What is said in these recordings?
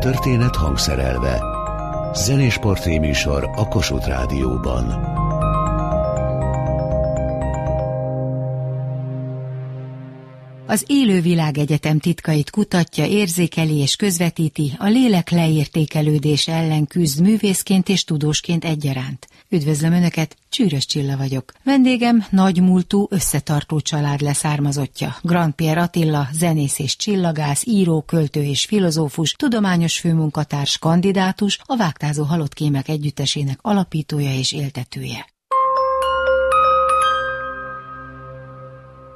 Történet hangszerelve. Zenés műsor a Kossuth Rádióban. Az élővilág egyetem titkait kutatja, érzékeli és közvetíti, a lélek leértékelődés ellen küzd művészként és tudósként egyaránt. Üdvözlöm Önöket, Csűrös Csilla vagyok. Vendégem nagymúltú, összetartó család leszármazottja. Grand Pierre Attila, zenész és csillagász, író, költő és filozófus, tudományos főmunkatárs, kandidátus, a Vágtázó Halott Kémek Együttesének alapítója és éltetője.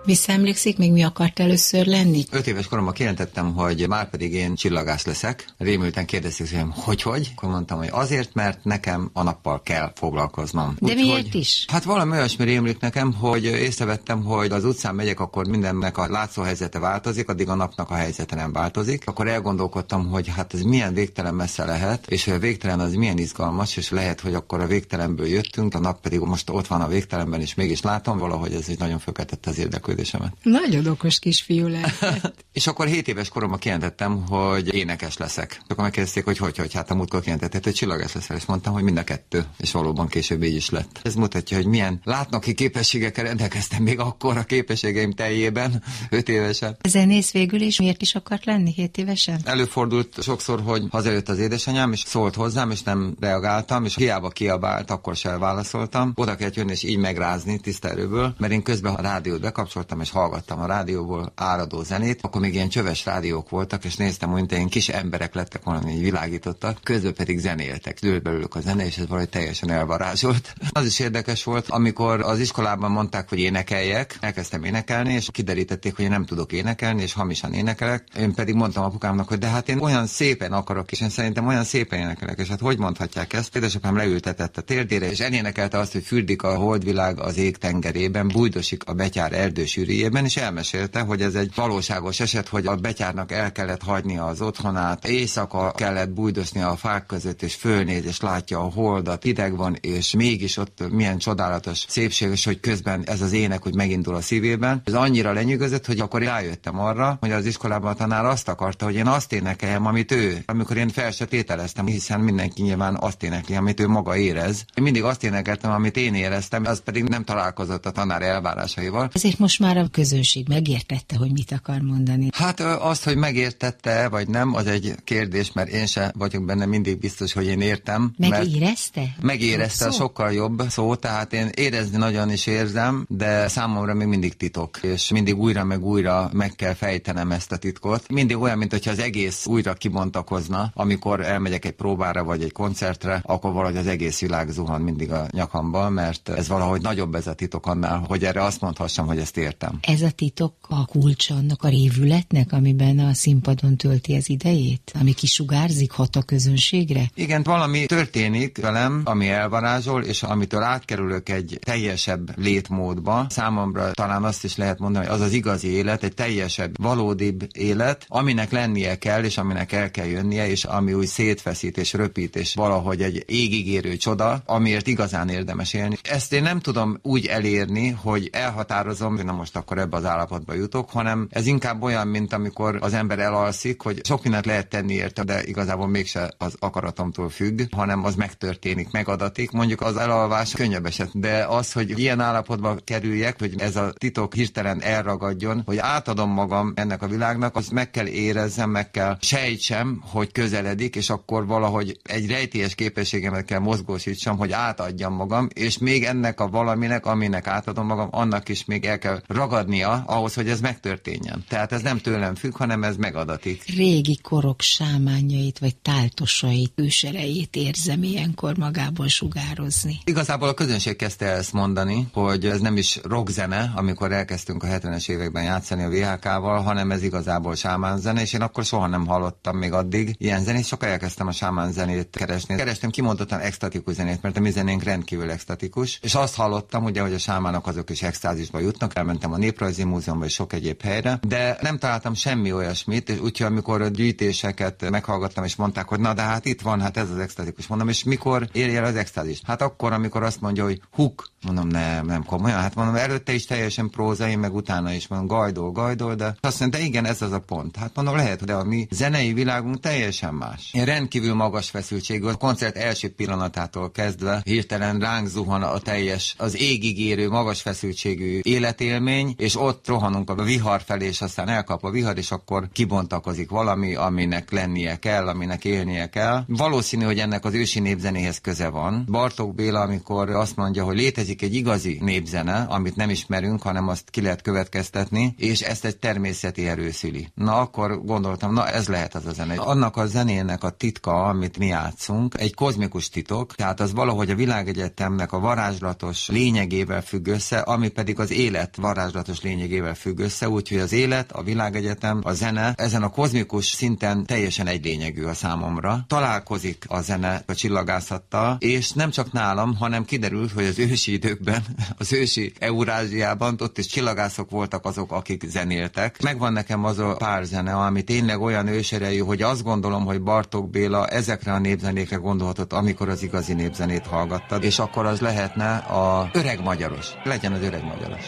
Visszaemlékszik, még mi akart először lenni? Öt éves koromban kijelentettem, hogy már pedig én csillagász leszek. Rémülten kérdezték hogy hogy hogy? Akkor mondtam, hogy azért, mert nekem a nappal kell foglalkoznom. De Úgy, miért hogy, is? Hát valami olyasmi rémlik nekem, hogy észrevettem, hogy az utcán megyek, akkor mindennek a látszóhelyzete változik, addig a napnak a helyzete nem változik. Akkor elgondolkodtam, hogy hát ez milyen végtelen messze lehet, és hogy a végtelen az milyen izgalmas, és lehet, hogy akkor a végtelenből jöttünk, a nap pedig most ott van a végtelenben, és mégis látom valahogy ez egy nagyon fölkeltette az érdeklődést érdeklődésemet. Nagyon okos kisfiú lehetett. és akkor 7 éves koromban kijelentettem, hogy énekes leszek. Akkor megkérdezték, hogy hogy, hogy hát a múltkor kijelentetett, hogy csillagás leszel, és mondtam, hogy mind a kettő, és valóban később így is lett. Ez mutatja, hogy milyen látnoki képességekkel rendelkeztem még akkor a képességeim teljében, 5 évesen. Zenész végül is miért is akart lenni 7 évesen? Előfordult sokszor, hogy hazajött az édesanyám, és szólt hozzám, és nem reagáltam, és hiába kiabált, akkor sem válaszoltam. Oda kellett jönni, és így megrázni tisztelőből, mert én közben a rádiót bekapcsoltam, bekapcsoltam és hallgattam a rádióból áradó zenét, akkor még ilyen csöves rádiók voltak, és néztem, hogy ilyen kis emberek lettek valami, így világítottak, közben pedig zenéltek, dőlt belőlük a zene, és ez valahogy teljesen elvarázsolt. Az is érdekes volt, amikor az iskolában mondták, hogy énekeljek, elkezdtem énekelni, és kiderítették, hogy én nem tudok énekelni, és hamisan énekelek. Én pedig mondtam apukámnak, hogy de hát én olyan szépen akarok, és én szerintem olyan szépen énekelek, és hát hogy mondhatják ezt? Édesapám leültetett a térdére, és elénekelte azt, hogy fürdik a holdvilág az ég tengerében, bújdosik a betyár erdős sűrűjében, és elmesélte, hogy ez egy valóságos eset, hogy a betyárnak el kellett hagynia az otthonát, éjszaka kellett bújdozni a fák között, és fölnéz, és látja a holdat, hideg van, és mégis ott milyen csodálatos szépséges, hogy közben ez az ének, hogy megindul a szívében. Ez annyira lenyűgözött, hogy akkor rájöttem arra, hogy az iskolában a tanár azt akarta, hogy én azt énekeljem, amit ő, amikor én fel se tételeztem, hiszen mindenki nyilván azt énekli, amit ő maga érez. Én mindig azt énekeltem, amit én éreztem, az pedig nem találkozott a tanár elvárásaival. Ezért most már a közönség megértette, hogy mit akar mondani? Hát azt, hogy megértette vagy nem, az egy kérdés, mert én se vagyok benne mindig biztos, hogy én értem. Megérezte? Megérezte, sokkal jobb szó, tehát én érezni nagyon is érzem, de számomra még mindig titok, és mindig újra meg újra meg kell fejtenem ezt a titkot. Mindig olyan, mint hogyha az egész újra kibontakozna, amikor elmegyek egy próbára vagy egy koncertre, akkor valahogy az egész világ zuhan mindig a nyakamba, mert ez valahogy nagyobb ez a titok annál, hogy erre azt mondhassam, hogy ezt értem értem. Ez a titok a kulcs annak a révületnek, amiben a színpadon tölti az idejét? Ami kisugárzik, hat a közönségre? Igen, valami történik velem, ami elvarázsol, és amitől átkerülök egy teljesebb létmódba. Számomra talán azt is lehet mondani, hogy az az igazi élet, egy teljesebb, valódibb élet, aminek lennie kell, és aminek el kell jönnie, és ami úgy szétfeszít és röpít, és valahogy egy égigérő csoda, amiért igazán érdemes élni. Ezt én nem tudom úgy elérni, hogy elhatározom, hogy na most akkor ebbe az állapotba jutok, hanem ez inkább olyan, mint amikor az ember elalszik, hogy sok mindent lehet tenni érte, de igazából mégse az akaratomtól függ, hanem az megtörténik, megadatik. Mondjuk az elalvás könnyebb eset, de az, hogy ilyen állapotba kerüljek, hogy ez a titok hirtelen elragadjon, hogy átadom magam ennek a világnak, az meg kell érezzem, meg kell sejtsem, hogy közeledik, és akkor valahogy egy rejtélyes képességemet kell mozgósítsam, hogy átadjam magam, és még ennek a valaminek, aminek átadom magam, annak is még el kell ragadnia ahhoz, hogy ez megtörténjen. Tehát ez nem tőlem függ, hanem ez megadatik. Régi korok sámányait vagy táltosait, őserejét érzem ilyenkor magából sugározni. Igazából a közönség kezdte ezt mondani, hogy ez nem is rockzene, amikor elkezdtünk a 70-es években játszani a VHK-val, hanem ez igazából sámán zene, és én akkor soha nem hallottam még addig ilyen zenét, sokkal elkezdtem a sámán zenét keresni. Kerestem kimondottan extatikus zenét, mert a mi zenénk rendkívül extatikus, és azt hallottam ugye, hogy a sámánok azok is extázisba jutnak, elmentem a Néprajzi Múzeumban és sok egyéb helyre, de nem találtam semmi olyasmit, és úgyhogy amikor a gyűjtéseket meghallgattam, és mondták, hogy na de hát itt van, hát ez az extatikus mondom, és mikor érje el az extázis? Hát akkor, amikor azt mondja, hogy huk, Mondom, nem, nem komolyan. Hát mondom, előtte is teljesen prózai, meg utána is mondom, gajdol, gajdol, de azt mondta, igen, ez az a pont. Hát mondom, lehet, de a mi zenei világunk teljesen más. Én rendkívül magas feszültségű, a koncert első pillanatától kezdve hirtelen ránk zuhan a teljes, az égig érő, magas feszültségű életélmény, és ott rohanunk a vihar felé, és aztán elkap a vihar, és akkor kibontakozik valami, aminek lennie kell, aminek élnie kell. Valószínű, hogy ennek az ősi népzenéhez köze van. Bartók Béla, amikor azt mondja, hogy létezik egy igazi népzene, amit nem ismerünk, hanem azt ki lehet következtetni, és ezt egy természeti erő szüli. Na akkor gondoltam, na ez lehet az a zene. Annak a zenének a titka, amit mi játszunk, egy kozmikus titok, tehát az valahogy a világegyetemnek a varázslatos lényegével függ össze, ami pedig az élet varázslatos lényegével függ össze, úgyhogy az élet, a világegyetem, a zene ezen a kozmikus szinten teljesen egy lényegű a számomra. Találkozik a zene a csillagászattal, és nem csak nálam, hanem kiderült, hogy az ősi időkben, az ősi Euráziában ott is csillagászok voltak azok, akik zenéltek. Megvan nekem az a pár zene, ami tényleg olyan őserejű, hogy azt gondolom, hogy Bartók Béla ezekre a népzenékre gondolhatott, amikor az igazi népzenét hallgattad, és akkor az lehetne a öreg magyaros. Legyen az öreg magyaros.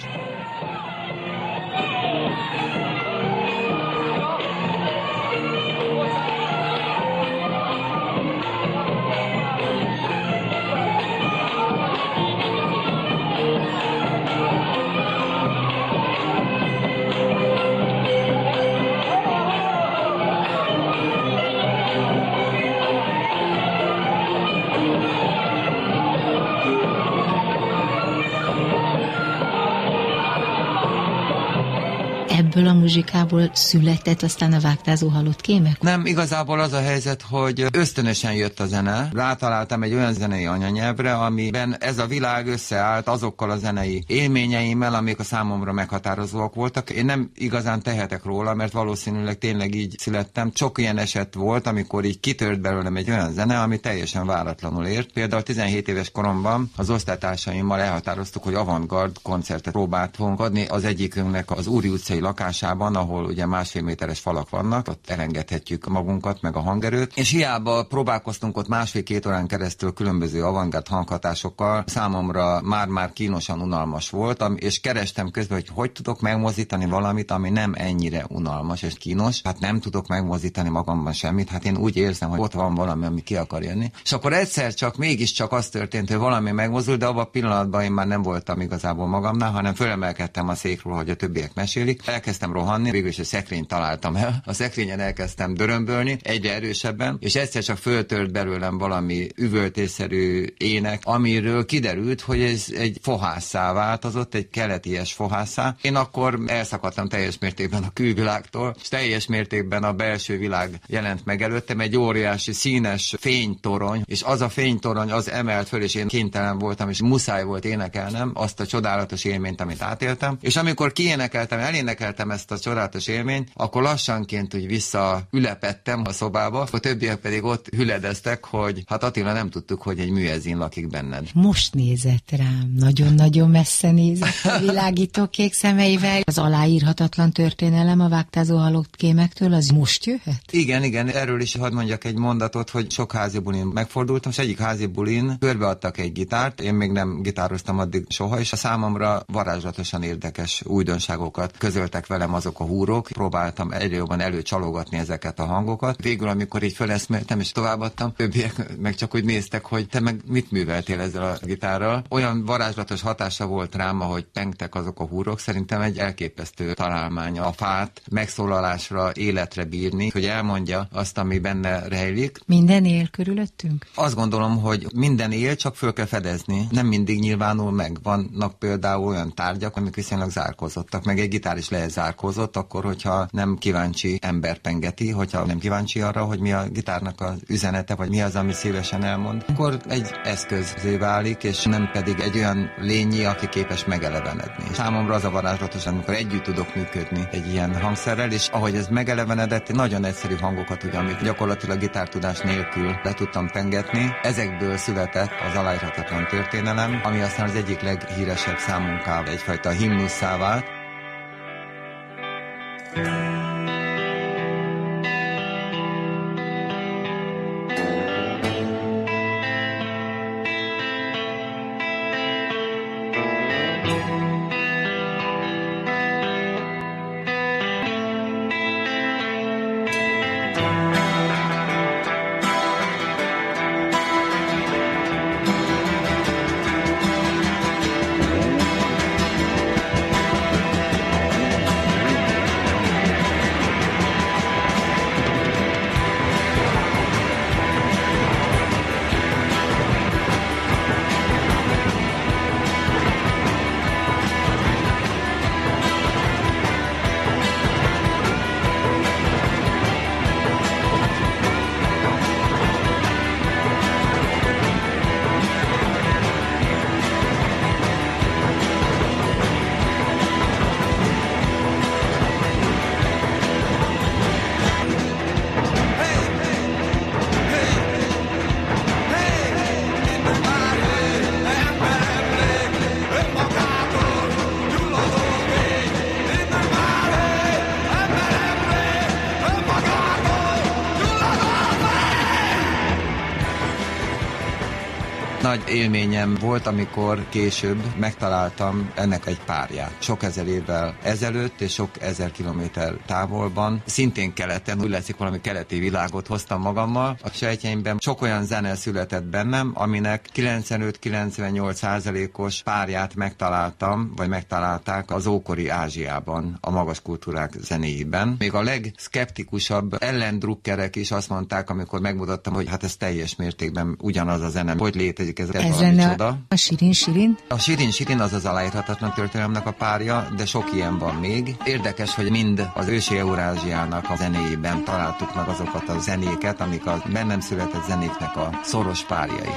Ebből a muzsikából született aztán a vágtázó halott kémek? Nem, igazából az a helyzet, hogy ösztönösen jött a zene. Rátaláltam egy olyan zenei anyanyelvre, amiben ez a világ összeállt azokkal a zenei élményeimmel, amik a számomra meghatározóak voltak. Én nem igazán tehetek róla, mert valószínűleg tényleg így születtem. Sok ilyen eset volt, amikor így kitört belőlem egy olyan zene, ami teljesen váratlanul ért. Például 17 éves koromban az osztálytársaimmal elhatároztuk, hogy avantgard koncertet próbáltunk adni az egyikünknek az Úri utcai lakás lakásában, ahol ugye másfél méteres falak vannak, ott elengedhetjük magunkat, meg a hangerőt, és hiába próbálkoztunk ott másfél-két órán keresztül különböző avantgárd hanghatásokkal, számomra már-már kínosan unalmas volt, és kerestem közben, hogy hogy tudok megmozítani valamit, ami nem ennyire unalmas és kínos. Hát nem tudok megmozítani magamban semmit, hát én úgy érzem, hogy ott van valami, ami ki akar jönni. És akkor egyszer csak mégiscsak az történt, hogy valami megmozdult, de abban a pillanatban én már nem voltam igazából magamnál, hanem fölemelkedtem a székről, hogy a többiek mesélik. Elkezd elkezdtem rohanni, végül is a szekrényt találtam el. A szekrényen elkezdtem dörömbölni egyre erősebben, és egyszer csak föltört belőlem valami üvöltésszerű ének, amiről kiderült, hogy ez egy fohászá változott, egy keleties fohászá. Én akkor elszakadtam teljes mértékben a külvilágtól, és teljes mértékben a belső világ jelent meg előttem, egy óriási színes fénytorony, és az a fénytorony az emelt föl, és én kénytelen voltam, és muszáj volt énekelnem azt a csodálatos élményt, amit átéltem. És amikor kiénekeltem, elénekeltem éltem ezt a csodálatos élményt, akkor lassanként úgy visszaülepettem a szobába, a többiek pedig ott hüledeztek, hogy hát Attila nem tudtuk, hogy egy műezin lakik benned. Most nézett rám, nagyon-nagyon messze nézett a világító kék szemeivel. Az aláírhatatlan történelem a vágtázó halott kémektől, az most jöhet? Igen, igen, erről is hadd mondjak egy mondatot, hogy sok házi bulin megfordultam, és egyik házi bulin körbeadtak egy gitárt, én még nem gitároztam addig soha, és a számomra varázslatosan érdekes újdonságokat közöltek velem azok a húrok, próbáltam egyre jobban előcsalogatni ezeket a hangokat. Végül, amikor így föleszméltem és továbbadtam, többiek meg csak úgy néztek, hogy te meg mit műveltél ezzel a gitárral. Olyan varázslatos hatása volt rám, ahogy pengtek azok a húrok, szerintem egy elképesztő találmány a fát megszólalásra, életre bírni, hogy elmondja azt, ami benne rejlik. Minden él körülöttünk? Azt gondolom, hogy minden él, csak föl kell fedezni. Nem mindig nyilvánul meg. Vannak például olyan tárgyak, amik viszonylag zárkozottak, meg egy gitár is lehet zárkózott, akkor hogyha nem kíváncsi ember pengeti, hogyha nem kíváncsi arra, hogy mi a gitárnak az üzenete, vagy mi az, ami szívesen elmond, akkor egy eszközé válik, és nem pedig egy olyan lényi, aki képes megelevenedni. Számomra az a varázslatos, amikor együtt tudok működni egy ilyen hangszerrel, és ahogy ez megelevenedett, nagyon egyszerű hangokat, ugye, amit gyakorlatilag gitártudás nélkül le tudtam pengetni. Ezekből született az aláírhatatlan történelem, ami aztán az egyik leghíresebb számunká egyfajta himnusszá vált, Thank you. Élményem volt, amikor később megtaláltam ennek egy párját. Sok ezer évvel ezelőtt és sok ezer kilométer távolban, szintén keleten, úgy látszik valami keleti világot hoztam magammal. A sejtjeimben sok olyan zene született bennem, aminek 95-98 százalékos párját megtaláltam, vagy megtalálták az ókori Ázsiában, a magas kultúrák zenéiben. Még a legszkeptikusabb ellendrukkerek is azt mondták, amikor megmutattam, hogy hát ez teljes mértékben ugyanaz a zene, hogy létezik ez, ez lenne csoda. a Sirin Sirin? A Sirin Sirin az az aláírhatatlan történelemnek a párja, de sok ilyen van még. Érdekes, hogy mind az ősi Eurázsiának a zenéjében találtuk meg azokat a zenéket, amik a bennem született zenéknek a szoros párjai.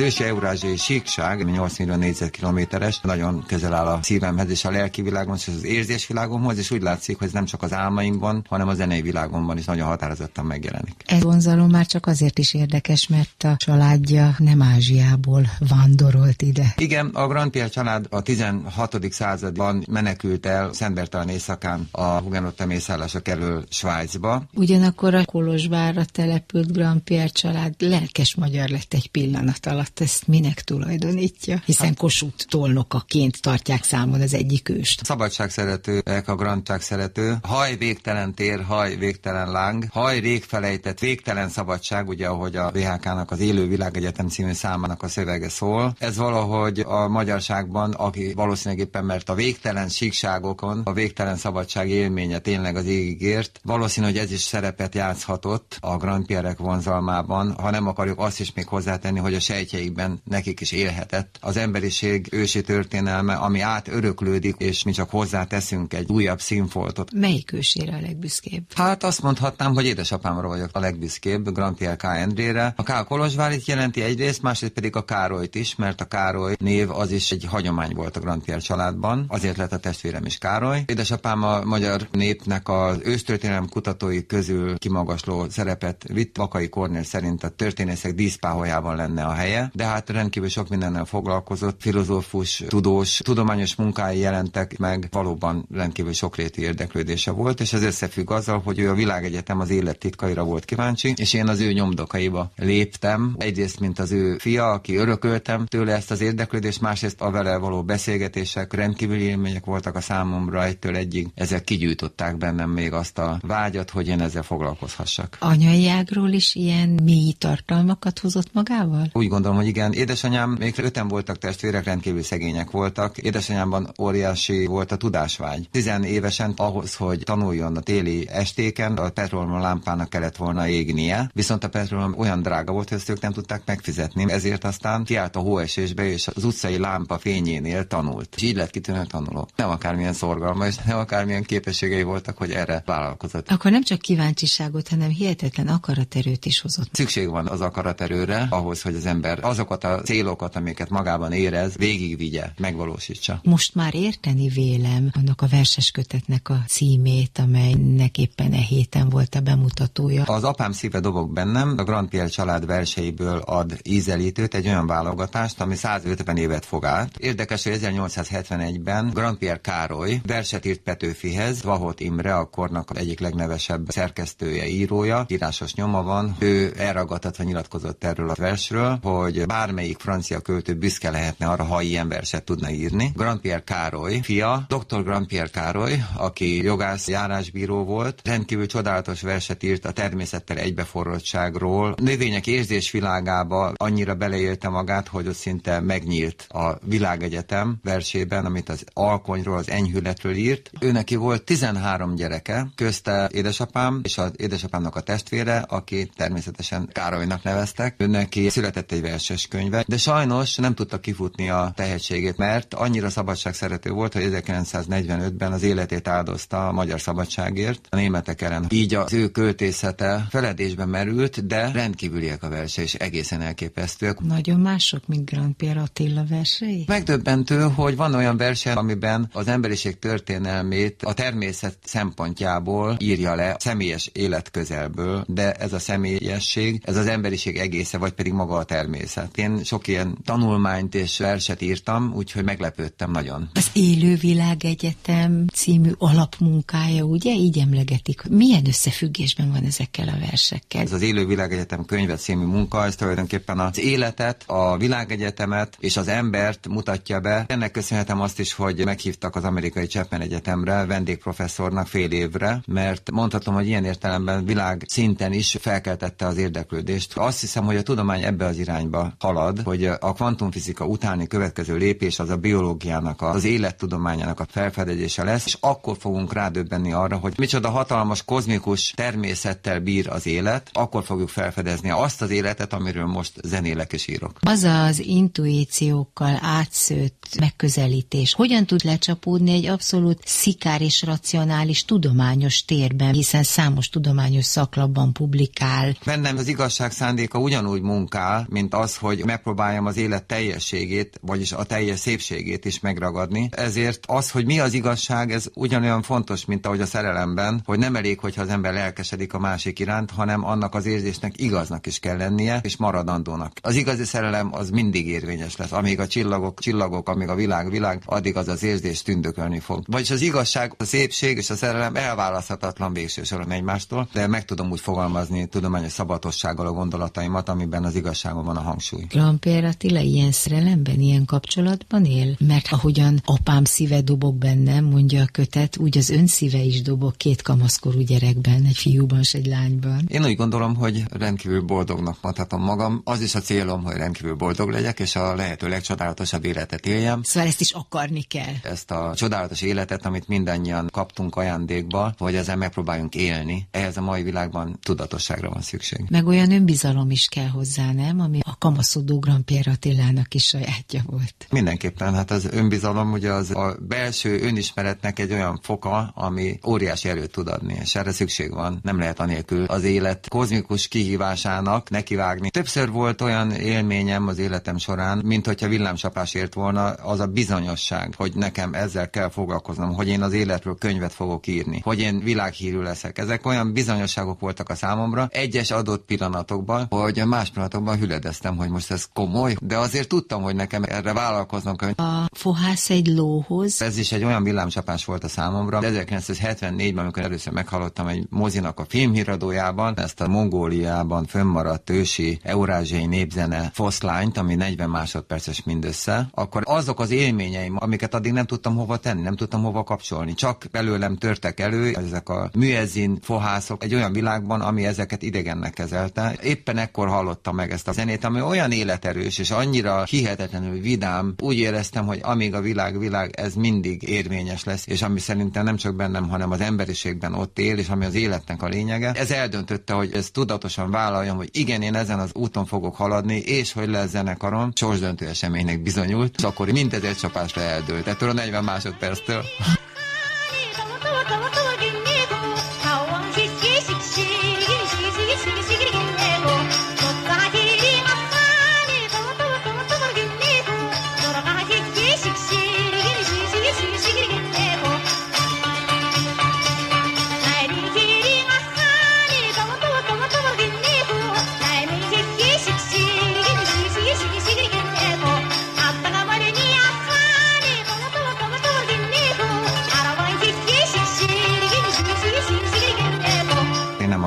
Ősi eurázsiai síkság, 8 millió négyzetkilométeres, nagyon közel áll a szívemhez és a lelki világomhoz és az érzésvilágomhoz, és úgy látszik, hogy nem csak az álmainkban, hanem a zenei világomban is nagyon határozottan megjelenik. Ez vonzalom már csak azért is érdekes, mert a családja nem Ázsiából vándorolt ide. Igen, a Grand Pierre család a 16. században menekült el Szentbertalan éjszakán a Hugenotta mészállása kerül Svájcba. Ugyanakkor a Kolozsvárra települt Grand Pierre család lelkes magyar lett egy pillanat alatt alatt ezt minek tulajdonítja? Hiszen hát, Kossuth tolnokaként tartják számon az egyik őst. Szabadság szerető, a grandság szerető. Haj végtelen tér, haj végtelen láng, haj régfelejtett végtelen szabadság, ugye ahogy a VHK-nak az Élő Világegyetem című számának a szövege szól. Ez valahogy a magyarságban, aki valószínűleg éppen mert a végtelen síkságokon, a végtelen szabadság élménye tényleg az égig ért. Valószínű, hogy ez is szerepet játszhatott a Grand Pierre vonzalmában, ha nem akarjuk azt is még hozzátenni, hogy a sejt sejtjeikben nekik is élhetett. Az emberiség ősi történelme, ami átöröklődik, és mi csak hozzáteszünk egy újabb színfoltot. Melyik ősére a legbüszkébb? Hát azt mondhatnám, hogy édesapámra vagyok a legbüszkébb, Grand Pierre K. Endrére. A K. Kolozsvárit jelenti egyrészt, másrészt pedig a Károlyt is, mert a Károly név az is egy hagyomány volt a Grand Pierre családban, azért lett a testvérem is Károly. Édesapám a magyar népnek az őstörténelem kutatói közül kimagasló szerepet vitt, Vakai Kornél szerint a történészek díszpáholyában lenne a helye, de hát rendkívül sok mindennel foglalkozott, filozófus, tudós, tudományos munkái jelentek meg, valóban rendkívül sokrétű érdeklődése volt, és ez összefügg azzal, hogy ő a világegyetem az élet titkaira volt kíváncsi, és én az ő nyomdokaiba léptem, egyrészt mint az ő fia, aki örököltem tőle ezt az érdeklődést, másrészt a vele való beszélgetések, rendkívüli élmények voltak a számomra egytől egyig, ezek kigyújtották bennem még azt a vágyat, hogy én ezzel foglalkozhassak. Anyai ágról is ilyen mély tartalmakat hozott magával? Úgy gondolom, hogy igen, édesanyám, még öten voltak testvérek, rendkívül szegények voltak. Édesanyámban óriási volt a tudásvágy. Tizen évesen ahhoz, hogy tanuljon a téli estéken, a petrólom lámpának kellett volna égnie, viszont a petrólom olyan drága volt, hogy ezt ők nem tudták megfizetni, ezért aztán kiállt a hóesésbe, és az utcai lámpa fényénél tanult. És így lett kitűnő tanuló. Nem akármilyen szorgalma, és nem akármilyen képességei voltak, hogy erre vállalkozott. Akkor nem csak kíváncsiságot, hanem hihetetlen akaraterőt is hozott. Szükség van az akaraterőre ahhoz, hogy az ember azokat a célokat, amiket magában érez, végigvigye, megvalósítsa. Most már érteni vélem annak a verses kötetnek a címét, amelynek éppen e héten volt a bemutatója. Az apám szíve dobog bennem, a Grand Pierre család verseiből ad ízelítőt, egy olyan válogatást, ami 150 évet fog át. Érdekes, hogy 1871-ben Grand Pierre Károly verset írt Petőfihez, Vahot Imre, a kornak egyik legnevesebb szerkesztője, írója, írásos nyoma van. Ő elragadtatva nyilatkozott erről a versről, hogy hogy bármelyik francia költő büszke lehetne arra, ha ilyen verset tudna írni. Grand Pierre Károly fia, dr. Grand Pierre Károly, aki jogász járásbíró volt, rendkívül csodálatos verset írt a természettel egybeforrottságról. Növények érzésvilágába annyira beleélte magát, hogy ott szinte megnyílt a világegyetem versében, amit az alkonyról, az enyhületről írt. Ő volt 13 gyereke, közte édesapám és az édesapámnak a testvére, aki természetesen Károlynak neveztek. Ő született egy verses könyve, de sajnos nem tudta kifutni a tehetségét, mert annyira szabadságszerető volt, hogy 1945-ben az életét áldozta a magyar szabadságért a németek ellen. Így az ő költészete feledésbe merült, de rendkívüliek a verse, és egészen elképesztőek. Nagyon mások, mint Grand Pierre Attila versei? Megdöbbentő, hogy van olyan verse, amiben az emberiség történelmét a természet szempontjából írja le személyes életközelből, de ez a személyesség, ez az emberiség egésze, vagy pedig maga a természet. Én sok ilyen tanulmányt és verset írtam, úgyhogy meglepődtem nagyon. Az Élővilág Egyetem című alapmunkája, ugye így emlegetik. Milyen összefüggésben van ezekkel a versekkel? Ez az Élővilág Egyetem könyve című munka, ez tulajdonképpen az életet, a világegyetemet és az embert mutatja be. Ennek köszönhetem azt is, hogy meghívtak az amerikai Chapman Egyetemre vendégprofesszornak fél évre, mert mondhatom, hogy ilyen értelemben világ szinten is felkeltette az érdeklődést. Azt hiszem, hogy a tudomány ebbe az irányba halad, hogy a kvantumfizika utáni következő lépés az a biológiának, az élettudományának a felfedezése lesz, és akkor fogunk rádöbbenni arra, hogy micsoda hatalmas kozmikus természettel bír az élet, akkor fogjuk felfedezni azt az életet, amiről most zenélek és írok. Az az intuíciókkal átszőtt megközelítés hogyan tud lecsapódni egy abszolút szikár és racionális tudományos térben, hiszen számos tudományos szaklapban publikál. Bennem az igazság szándéka ugyanúgy munkál, mint az, hogy megpróbáljam az élet teljességét, vagyis a teljes szépségét is megragadni. Ezért az, hogy mi az igazság, ez ugyanolyan fontos, mint ahogy a szerelemben, hogy nem elég, hogyha az ember lelkesedik a másik iránt, hanem annak az érzésnek igaznak is kell lennie, és maradandónak. Az igazi szerelem az mindig érvényes lesz. Amíg a csillagok, csillagok, amíg a világ, világ, addig az az érzés tündökölni fog. Vagyis az igazság, a szépség és a szerelem elválaszthatatlan végső soron egymástól, de meg tudom úgy fogalmazni tudományos szabatossággal a gondolataimat, amiben az igazságon van a hangsúly. Pierre Attila ilyen szerelemben, ilyen kapcsolatban él? Mert ahogyan apám szíve dobog bennem, mondja a kötet, úgy az ön szíve is dobog két kamaszkorú gyerekben, egy fiúban és egy lányban. Én úgy gondolom, hogy rendkívül boldognak mondhatom magam. Az is a célom, hogy rendkívül boldog legyek, és a lehető legcsodálatosabb életet éljem. Szóval ezt is akarni kell. Ezt a csodálatos életet, amit mindannyian kaptunk ajándékba, hogy ezzel megpróbáljunk élni. Ehhez a mai világban tudatosságra van szükség. Meg olyan önbizalom is kell hozzá, nem? Ami a kamaszodó Pierre Attilának is sajátja volt. Mindenképpen, hát az önbizalom ugye az a belső önismeretnek egy olyan foka, ami óriási erőt tud adni, és erre szükség van. Nem lehet anélkül az élet kozmikus kihívásának nekivágni. Többször volt olyan élményem az életem során, mint hogyha villámsapás ért volna, az a bizonyosság, hogy nekem ezzel kell foglalkoznom, hogy én az életről könyvet fogok írni, hogy én világhírű leszek. Ezek olyan bizonyosságok voltak a számomra egyes adott pillanatokban, hogy más pillanatokban hüledeztem, hogy most ez komoly, de azért tudtam, hogy nekem erre vállalkoznom kell. A fohász egy lóhoz. Ez is egy olyan villámcsapás volt a számomra. 1974-ben, amikor először meghallottam egy mozinak a filmhíradójában, ezt a Mongóliában fönnmaradt ősi eurázsiai népzene foszlányt, ami 40 másodperces mindössze, akkor azok az élményeim, amiket addig nem tudtam hova tenni, nem tudtam hova kapcsolni, csak belőlem törtek elő ezek a műezin fohászok egy olyan világban, ami ezeket idegennek kezelte. Éppen ekkor hallottam meg ezt a zenét, ami olyan életerős és annyira hihetetlenül vidám, úgy éreztem, hogy amíg a világ világ, ez mindig érvényes lesz, és ami szerintem nem csak bennem, hanem az emberiségben ott él, és ami az életnek a lényege. Ez eldöntötte, hogy ezt tudatosan vállaljam, hogy igen, én ezen az úton fogok haladni, és hogy lesz zenekarom, sorsdöntő eseménynek bizonyult, és akkor mindez egy csapásra eldőlt. Ettől a 40 másodperctől.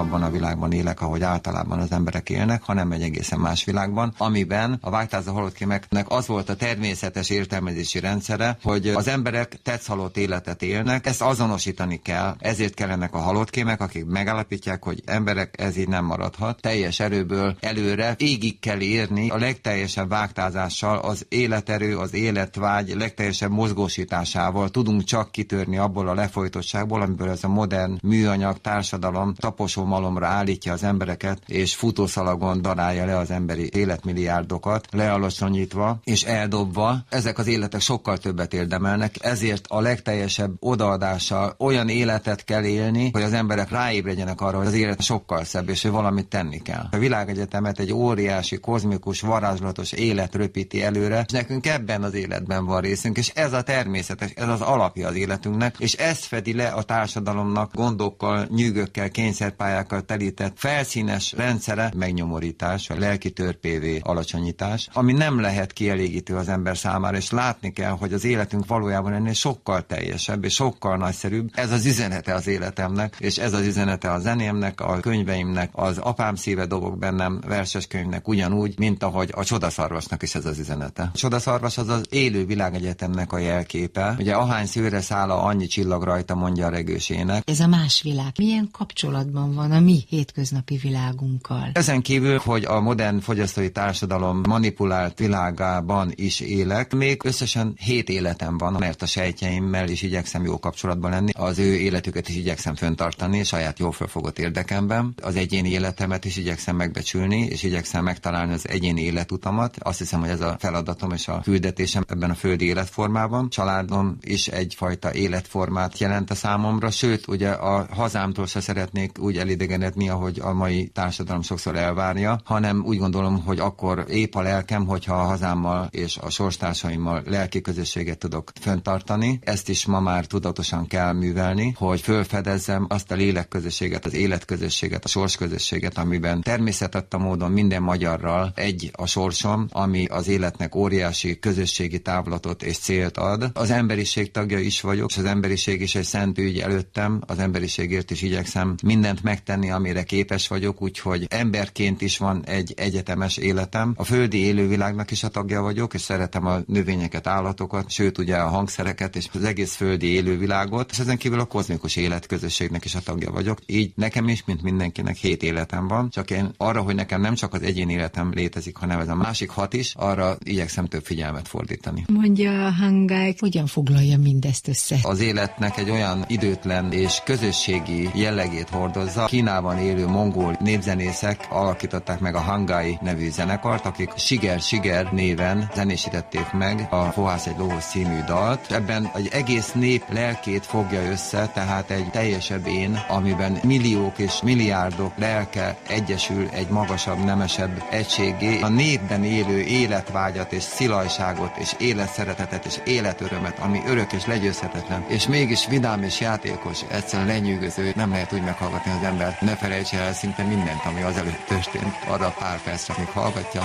Abban a világban élek, ahogy általában az emberek élnek, hanem egy egészen más világban, amiben a vágtázó halottkémeknek az volt a természetes értelmezési rendszere, hogy az emberek tetszhalott életet élnek, ezt azonosítani kell, ezért kellenek a halottkémek, akik megállapítják, hogy emberek ez így nem maradhat. Teljes erőből előre végig kell érni a legteljesebb vágtázással, az életerő, az életvágy legteljesebb mozgósításával tudunk csak kitörni abból a lefolytottságból, amiből ez a modern műanyag társadalom taposó malomra állít állítja az embereket, és futószalagon darálja le az emberi életmilliárdokat, lealacsonyítva és eldobva. Ezek az életek sokkal többet érdemelnek, ezért a legteljesebb odaadással olyan életet kell élni, hogy az emberek ráébredjenek arra, hogy az élet sokkal szebb, és hogy valamit tenni kell. A világegyetemet egy óriási, kozmikus, varázslatos élet röpíti előre, és nekünk ebben az életben van részünk, és ez a természetes, ez az alapja az életünknek, és ez fedi le a társadalomnak gondokkal, nyűgökkel, kényszerpályákkal telített felszínes rendszere, megnyomorítás, vagy lelki törpévé alacsonyítás, ami nem lehet kielégítő az ember számára, és látni kell, hogy az életünk valójában ennél sokkal teljesebb és sokkal nagyszerűbb. Ez az üzenete az életemnek, és ez az üzenete a zenémnek, a könyveimnek, az apám szíve dobok bennem verses könyvnek ugyanúgy, mint ahogy a csodaszarvasnak is ez az üzenete. A csodaszarvas az az élő világegyetemnek a jelképe. Ugye ahány szőre szála, annyi csillag rajta, mondja a regősének. Ez a más világ. Milyen kapcsolatban van a mi hétköznapi világunkkal? Ezen kívül, hogy a modern fogyasztói társadalom manipulált világában is élek, még összesen hét életem van, mert a sejtjeimmel is igyekszem jó kapcsolatban lenni, az ő életüket is igyekszem föntartani, saját jó fölfogott érdekemben, az egyéni életemet is igyekszem megbecsülni, és igyekszem megtalálni az egyéni életutamat. Azt hiszem, hogy ez a feladatom és a küldetésem ebben a földi életformában. Családom is egyfajta életformát jelent a számomra, sőt, ugye a hazámtól se szeretnék úgy elidegenedni, ahogy a mai társadalom sokszor elvárja, hanem úgy gondolom, hogy akkor épp a lelkem, hogyha a hazámmal és a sorstársaimmal lelki közösséget tudok föntartani. Ezt is ma már tudatosan kell művelni, hogy fölfedezzem azt a lélekközösséget, az életközösséget, a sorsközösséget, amiben természetett módon minden magyarral egy a sorsom, ami az életnek óriási közösségi távlatot és célt ad. Az emberiség tagja is vagyok, és az emberiség is egy szent ügy előttem, az emberiségért is igyekszem mindent megtenni, amire képes vagyok, úgyhogy emberként is van egy egyetemes életem. A földi élővilágnak is a tagja vagyok, és szeretem a növényeket, állatokat, sőt ugye a hangszereket és az egész földi élővilágot, és ezen kívül a kozmikus életközösségnek is a tagja vagyok. Így nekem is, mint mindenkinek hét életem van, csak én arra, hogy nekem nem csak az egyén életem létezik, hanem ez a másik hat is, arra igyekszem több figyelmet fordítani. Mondja a hangály, hogyan foglalja mindezt össze? Az életnek egy olyan időtlen és közösségi jellegét hordozza. Kínában élő mongol népzenészek alakították meg a Hangai nevű zenekart, akik Siger Siger néven zenésítették meg a Fohász egy lóhoz című dalt. Ebben egy egész nép lelkét fogja össze, tehát egy teljesebb én, amiben milliók és milliárdok lelke egyesül egy magasabb, nemesebb egységé. A népben élő életvágyat és szilajságot és életszeretetet és életörömet, ami örök és legyőzhetetlen, és mégis vidám és játékos, egyszerűen lenyűgöző, nem lehet úgy meghallgatni az ember. Ne felejtse el szinte mindent, ami az előtt történt, arra pár percre még hallgatja.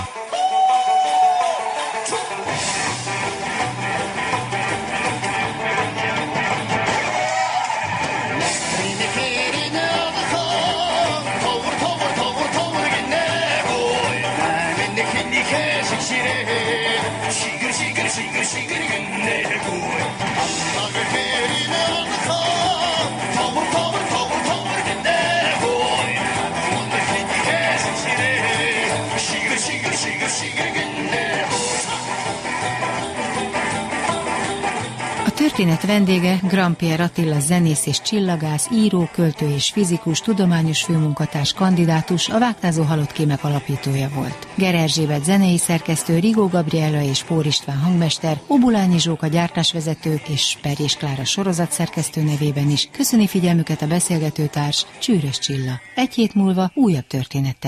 Történet vendége Grampier Attila zenész és csillagász, író, költő és fizikus, tudományos főmunkatárs kandidátus, a Vágtázó Halott Kémek alapítója volt. Gererzsébet zenei szerkesztő, Rigó Gabriela és Pór István hangmester, Obulányi Zsóka gyártásvezető és Perés Klára sorozatszerkesztő nevében is köszöni figyelmüket a beszélgetőtárs Csűrös Csilla. Egy hét múlva újabb történettel